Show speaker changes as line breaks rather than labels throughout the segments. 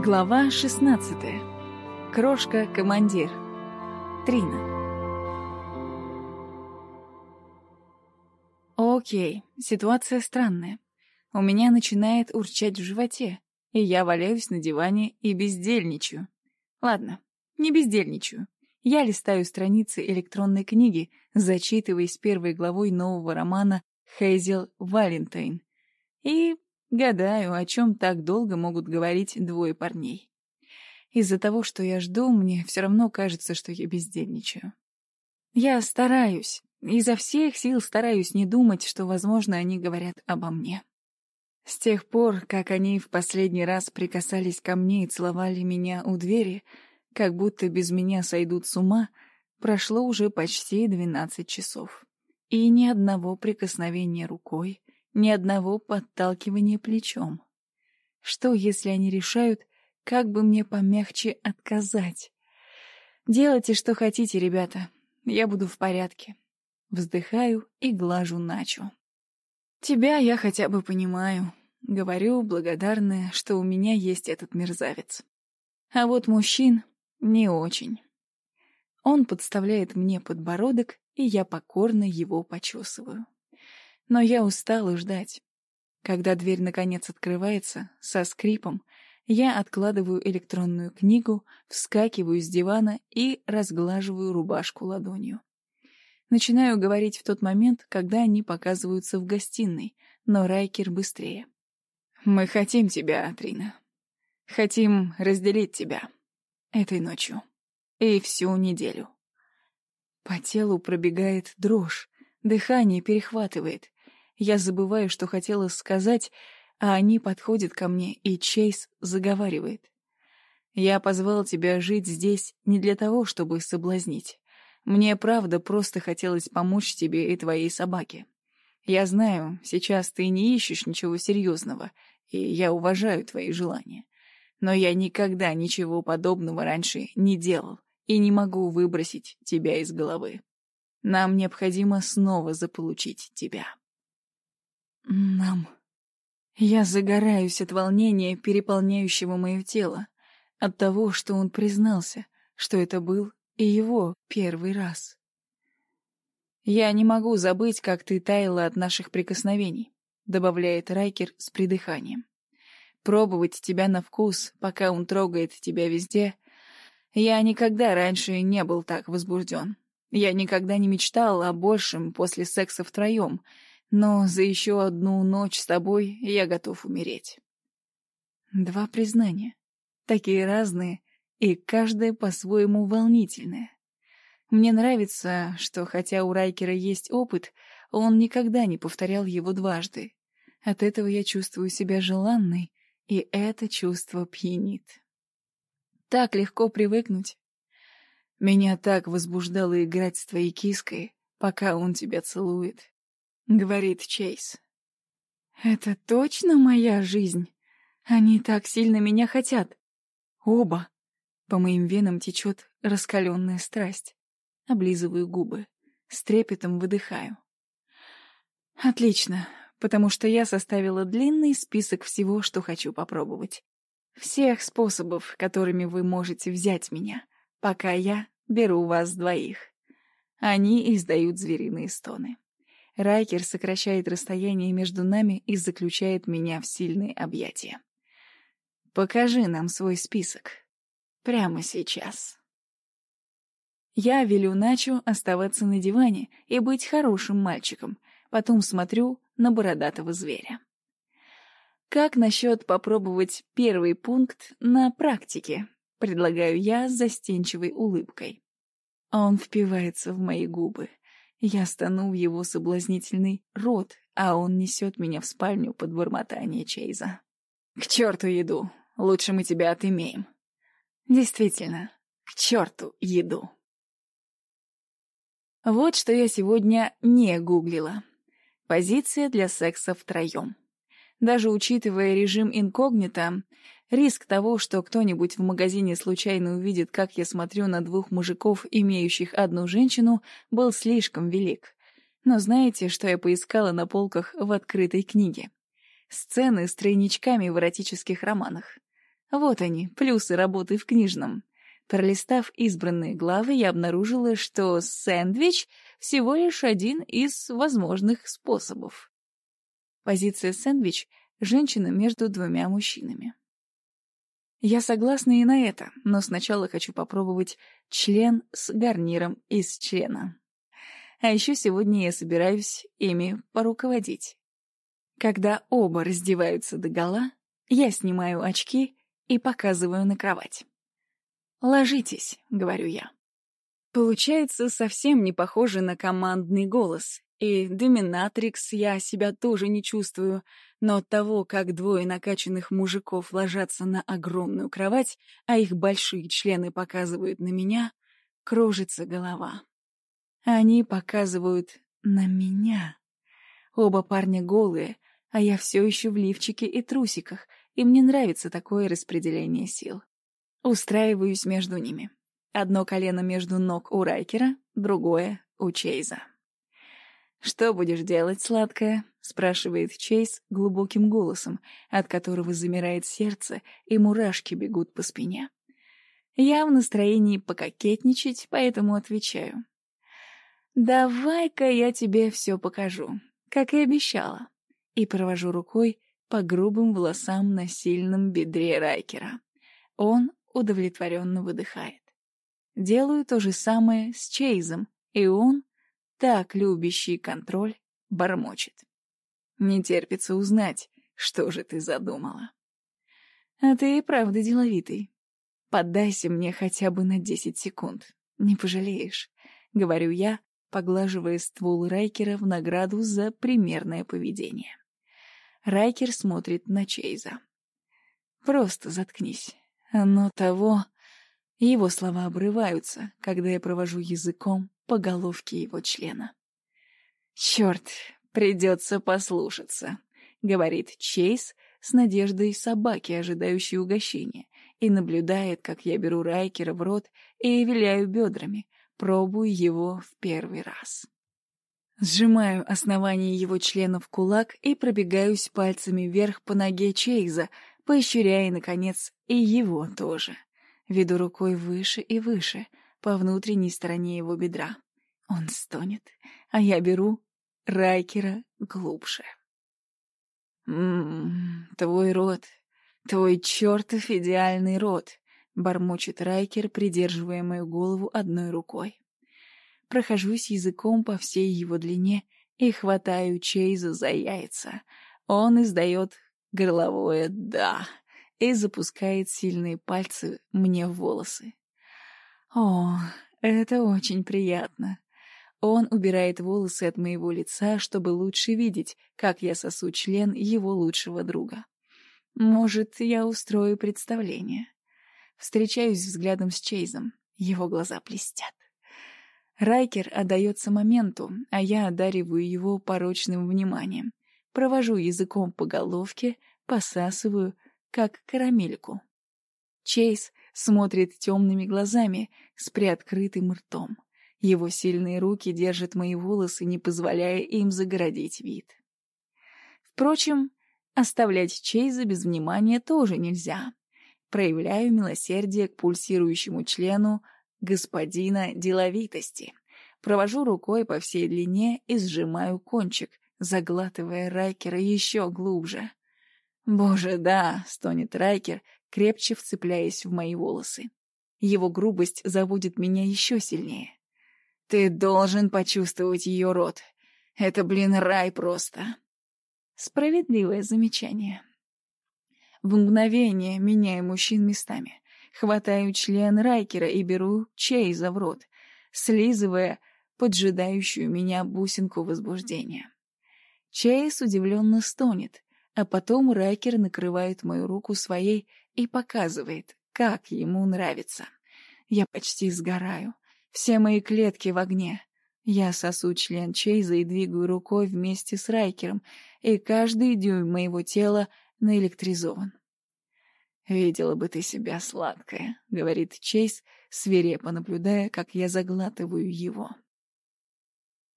Глава 16. Крошка-командир. Трина. Окей, ситуация странная. У меня начинает урчать в животе, и я валяюсь на диване и бездельничаю. Ладно, не бездельничаю. Я листаю страницы электронной книги, зачитываясь первой главой нового романа Хейзел Валентайн. И Гадаю, о чем так долго могут говорить двое парней. Из-за того, что я жду, мне все равно кажется, что я бездельничаю. Я стараюсь, изо всех сил стараюсь не думать, что, возможно, они говорят обо мне. С тех пор, как они в последний раз прикасались ко мне и целовали меня у двери, как будто без меня сойдут с ума, прошло уже почти двенадцать часов. И ни одного прикосновения рукой, ни одного подталкивания плечом. Что, если они решают, как бы мне помягче отказать? Делайте, что хотите, ребята. Я буду в порядке. Вздыхаю и глажу Начу. Тебя я хотя бы понимаю. Говорю, благодарная, что у меня есть этот мерзавец. А вот мужчин не очень. Он подставляет мне подбородок, и я покорно его почесываю. Но я устала ждать. Когда дверь наконец открывается, со скрипом, я откладываю электронную книгу, вскакиваю с дивана и разглаживаю рубашку ладонью. Начинаю говорить в тот момент, когда они показываются в гостиной, но Райкер быстрее. «Мы хотим тебя, Трина. Хотим разделить тебя. Этой ночью. И всю неделю». По телу пробегает дрожь, дыхание перехватывает. Я забываю, что хотела сказать, а они подходят ко мне, и Чейз заговаривает. «Я позвал тебя жить здесь не для того, чтобы соблазнить. Мне, правда, просто хотелось помочь тебе и твоей собаке. Я знаю, сейчас ты не ищешь ничего серьезного, и я уважаю твои желания. Но я никогда ничего подобного раньше не делал и не могу выбросить тебя из головы. Нам необходимо снова заполучить тебя». Нам. Я загораюсь от волнения, переполняющего мое тело, от того, что он признался, что это был и его первый раз. «Я не могу забыть, как ты таяла от наших прикосновений», — добавляет Райкер с придыханием. «Пробовать тебя на вкус, пока он трогает тебя везде. Я никогда раньше не был так возбужден. Я никогда не мечтал о большем после секса втроем, но за еще одну ночь с тобой я готов умереть. Два признания. Такие разные, и каждое по-своему волнительное. Мне нравится, что хотя у Райкера есть опыт, он никогда не повторял его дважды. От этого я чувствую себя желанной, и это чувство пьянит. Так легко привыкнуть. Меня так возбуждало играть с твоей киской, пока он тебя целует. — говорит Чейз. «Это точно моя жизнь? Они так сильно меня хотят. Оба!» По моим венам течет раскаленная страсть. Облизываю губы, с трепетом выдыхаю. «Отлично, потому что я составила длинный список всего, что хочу попробовать. Всех способов, которыми вы можете взять меня, пока я беру вас двоих». Они издают звериные стоны. Райкер сокращает расстояние между нами и заключает меня в сильные объятия. «Покажи нам свой список. Прямо сейчас». Я велю Начу оставаться на диване и быть хорошим мальчиком, потом смотрю на бородатого зверя. «Как насчет попробовать первый пункт на практике?» — предлагаю я с застенчивой улыбкой. Он впивается в мои губы. Я стану в его соблазнительный рот, а он несет меня в спальню под бормотание Чейза. «К черту еду! Лучше мы тебя отымеем!» «Действительно, к черту еду!» Вот что я сегодня не гуглила. Позиция для секса втроем. Даже учитывая режим инкогнито, Риск того, что кто-нибудь в магазине случайно увидит, как я смотрю на двух мужиков, имеющих одну женщину, был слишком велик. Но знаете, что я поискала на полках в открытой книге? Сцены с тройничками в эротических романах. Вот они, плюсы работы в книжном. Пролистав избранные главы, я обнаружила, что сэндвич всего лишь один из возможных способов. Позиция сэндвич — женщина между двумя мужчинами. Я согласна и на это, но сначала хочу попробовать член с гарниром из члена. А еще сегодня я собираюсь ими поруководить. Когда оба раздеваются догола, я снимаю очки и показываю на кровать. «Ложитесь», — говорю я. Получается совсем не похоже на командный голос, и доминатрикс я себя тоже не чувствую, но от того, как двое накачанных мужиков ложатся на огромную кровать, а их большие члены показывают на меня, кружится голова. Они показывают на меня. Оба парня голые, а я все еще в лифчике и трусиках, и мне нравится такое распределение сил. Устраиваюсь между ними. Одно колено между ног у Райкера, другое — у Чейза. «Что будешь делать, сладкая?» — спрашивает Чейз глубоким голосом, от которого замирает сердце и мурашки бегут по спине. Я в настроении пококетничать, поэтому отвечаю. «Давай-ка я тебе все покажу, как и обещала», и провожу рукой по грубым волосам на сильном бедре Райкера. Он удовлетворенно выдыхает. Делаю то же самое с Чейзом, и он, так любящий контроль, бормочет. Не терпится узнать, что же ты задумала. А ты и правда деловитый. Поддайся мне хотя бы на десять секунд. Не пожалеешь, — говорю я, поглаживая ствол Райкера в награду за примерное поведение. Райкер смотрит на Чейза. «Просто заткнись. Но того...» Его слова обрываются, когда я провожу языком по головке его члена. «Черт, придется послушаться», — говорит Чейз с надеждой собаки, ожидающей угощения, и наблюдает, как я беру Райкера в рот и виляю бедрами, пробую его в первый раз. Сжимаю основание его члена в кулак и пробегаюсь пальцами вверх по ноге Чейза, поощряя, наконец, и его тоже. Веду рукой выше и выше, по внутренней стороне его бедра. Он стонет, а я беру Райкера глубже. «Ммм, твой рот, твой чертов идеальный рот», — бормочет Райкер, придерживая мою голову одной рукой прохожусь языком по всей его длине и хватаю Чейза за яйца. Он издает горловое «да» и запускает сильные пальцы мне в волосы. О, это очень приятно. Он убирает волосы от моего лица, чтобы лучше видеть, как я сосу член его лучшего друга. Может, я устрою представление. Встречаюсь взглядом с Чейзом. Его глаза блестят. Райкер отдается моменту, а я одариваю его порочным вниманием. Провожу языком по головке, посасываю, как карамельку. Чейз смотрит темными глазами с приоткрытым ртом. Его сильные руки держат мои волосы, не позволяя им загородить вид. Впрочем, оставлять Чейза без внимания тоже нельзя. Проявляю милосердие к пульсирующему члену, господина деловитости. Провожу рукой по всей длине и сжимаю кончик, заглатывая Райкера еще глубже. «Боже, да!» — стонет Райкер, крепче вцепляясь в мои волосы. Его грубость заводит меня еще сильнее. «Ты должен почувствовать ее рот. Это, блин, рай просто!» Справедливое замечание. В мгновение меняю мужчин местами. Хватаю член Райкера и беру Чейза в рот, слизывая поджидающую меня бусинку возбуждения. Чейз удивленно стонет, а потом Райкер накрывает мою руку своей и показывает, как ему нравится. Я почти сгораю. Все мои клетки в огне. Я сосу член Чейза и двигаю рукой вместе с Райкером, и каждый дюйм моего тела наэлектризован. «Видела бы ты себя, сладкая», — говорит Чейз, свирепо наблюдая, как я заглатываю его.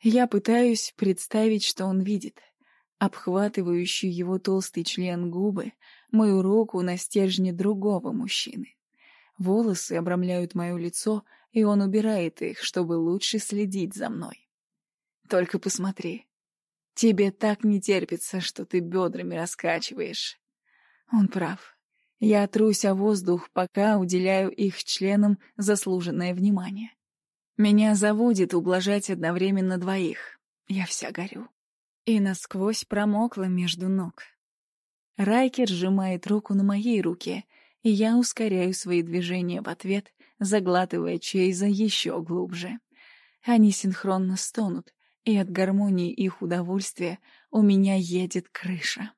Я пытаюсь представить, что он видит. Обхватывающий его толстый член губы, мою руку на стержне другого мужчины. Волосы обрамляют мое лицо, и он убирает их, чтобы лучше следить за мной. Только посмотри. Тебе так не терпится, что ты бедрами раскачиваешь. Он прав. Я трусь о воздух, пока уделяю их членам заслуженное внимание. Меня заводит ублажать одновременно двоих. Я вся горю. И насквозь промокла между ног. Райкер сжимает руку на моей руке, и я ускоряю свои движения в ответ, заглатывая Чейза еще глубже. Они синхронно стонут, и от гармонии их удовольствия у меня едет крыша.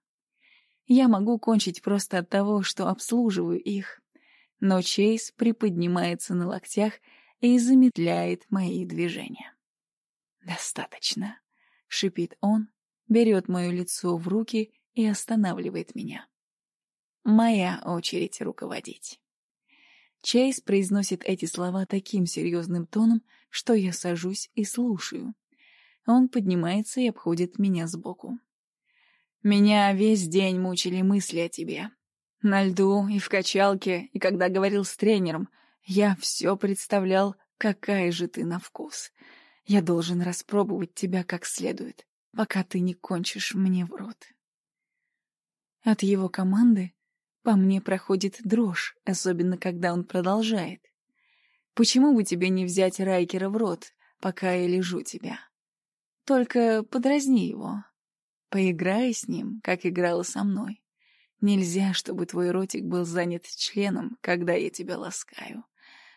Я могу кончить просто от того, что обслуживаю их. Но Чейз приподнимается на локтях и замедляет мои движения. «Достаточно», — шипит он, берет мое лицо в руки и останавливает меня. Моя очередь руководить. Чейз произносит эти слова таким серьезным тоном, что я сажусь и слушаю. Он поднимается и обходит меня сбоку. Меня весь день мучили мысли о тебе. На льду и в качалке, и когда говорил с тренером, я все представлял, какая же ты на вкус. Я должен распробовать тебя как следует, пока ты не кончишь мне в рот. От его команды по мне проходит дрожь, особенно когда он продолжает. Почему бы тебе не взять Райкера в рот, пока я лежу тебя? Только подразни его. Поиграй с ним, как играла со мной. Нельзя, чтобы твой ротик был занят членом, когда я тебя ласкаю.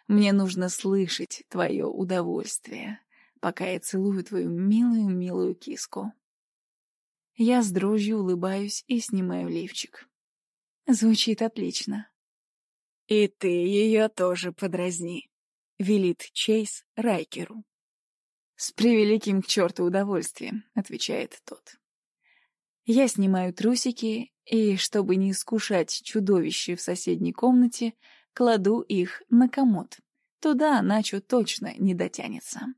Мне нужно слышать твое удовольствие, пока я целую твою милую-милую киску. Я с дрожью улыбаюсь и снимаю лифчик. Звучит отлично. «И ты ее тоже подразни», — велит Чейз Райкеру. «С превеликим к черту удовольствием», — отвечает тот. Я снимаю трусики и, чтобы не искушать чудовище в соседней комнате, кладу их на комод. Туда Начо точно не дотянется.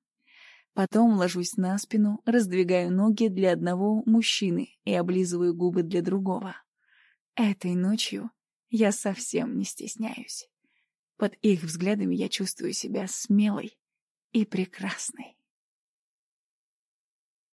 Потом ложусь на спину, раздвигаю ноги для одного мужчины и облизываю губы для другого. Этой ночью я совсем не стесняюсь. Под их взглядами я чувствую себя смелой и прекрасной.